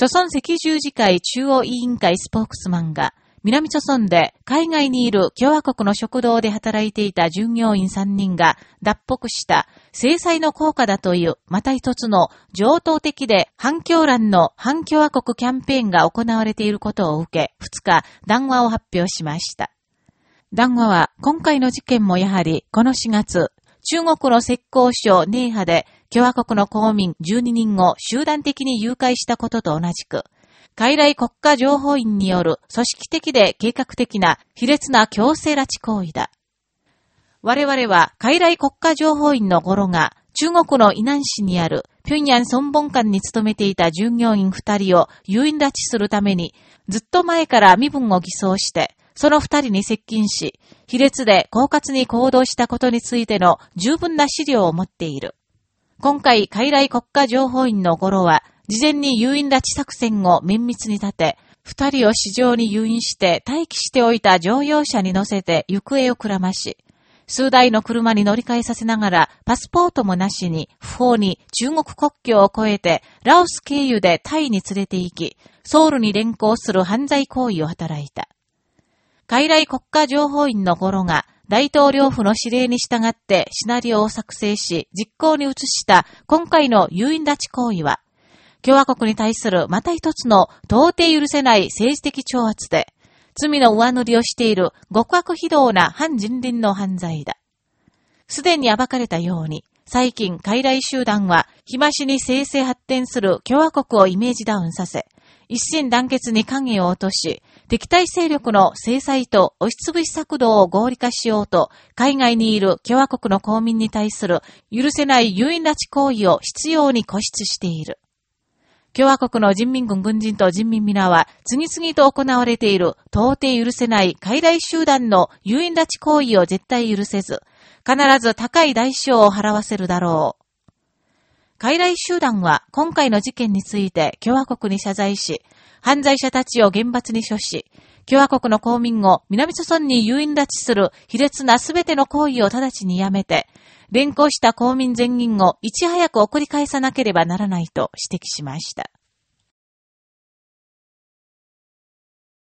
朝鮮赤十字会中央委員会スポークスマンが、南朝村で海外にいる共和国の食堂で働いていた従業員3人が脱北した制裁の効果だというまた一つの上等的で反共乱の反共和国キャンペーンが行われていることを受け2日談話を発表しました。談話は今回の事件もやはりこの4月中国の石膏省ネイハで共和国の公民12人を集団的に誘拐したことと同じく海来国家情報院による組織的で計画的な卑劣な強制拉致行為だ。我々は海来国家情報院の頃が中国の伊南市にある平壌孫本館に勤めていた従業員二人を誘引拉致するためにずっと前から身分を偽装してその二人に接近し、卑劣で狡猾に行動したことについての十分な資料を持っている。今回、海来国家情報院の頃は、事前に誘引拉致作戦を綿密に立て、二人を市場に誘引して待機しておいた乗用車に乗せて行方をくらまし、数台の車に乗り換えさせながら、パスポートもなしに、不法に中国国境を越えて、ラオス経由でタイに連れて行き、ソウルに連行する犯罪行為を働いた。海来国家情報院の頃が、大統領府の指令に従ってシナリオを作成し、実行に移した今回の誘引拉致行為は、共和国に対するまた一つの到底許せない政治的挑発で、罪の上塗りをしている極悪非道な反人倫の犯罪だ。すでに暴かれたように、最近、傀儡集団は、日増しに生成発展する共和国をイメージダウンさせ、一心団結に影を落とし、敵対勢力の制裁と押しつぶし策動を合理化しようと、海外にいる共和国の公民に対する許せない誘引拉致行為を必要に固執している。共和国の人民軍軍人と人民皆は、次々と行われている到底許せない傀儡集団の誘引拉致行為を絶対許せず、必ず高い代償を払わせるだろう。傀儡集団は今回の事件について共和国に謝罪し、犯罪者たちを厳罰に処し、共和国の公民を南朝村に誘引拉致する卑劣な全ての行為を直ちにやめて、連行した公民全員をいち早く送り返さなければならないと指摘しました。